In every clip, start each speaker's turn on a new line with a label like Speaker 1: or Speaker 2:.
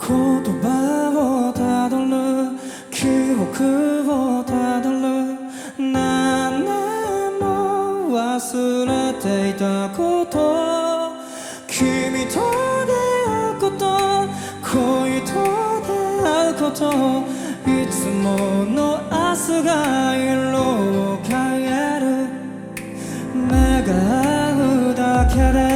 Speaker 1: 言葉をたどる。記憶をたどる。何年も忘れていたこと。君と出会うこと。恋と出会うこと。いつもの明日が色を変える。目が合うだけで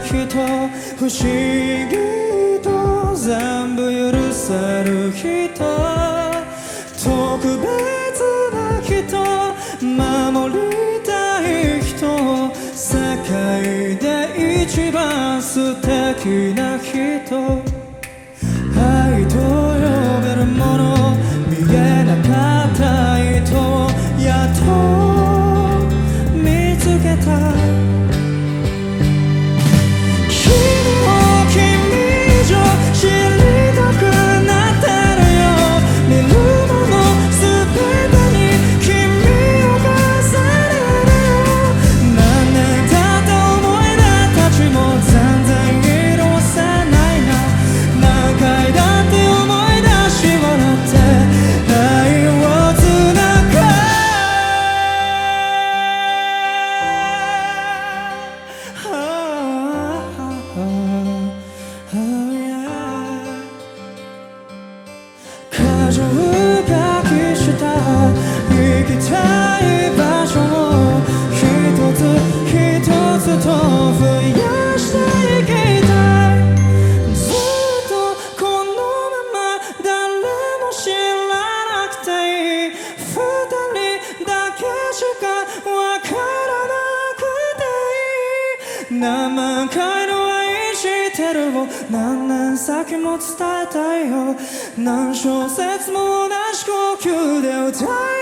Speaker 1: 人不思議と全部許せる人特別な人守りたい人世界で一番素敵な人愛と呼べるもの見えなかった糸やっと見つけたたい場所を一つ一つと増やしていきたいずっとこのまま誰も知らなくていい。二人だけしかわからなくていい。生てるを「何年先も伝えたいよ」「何小節も同じ呼吸で歌い。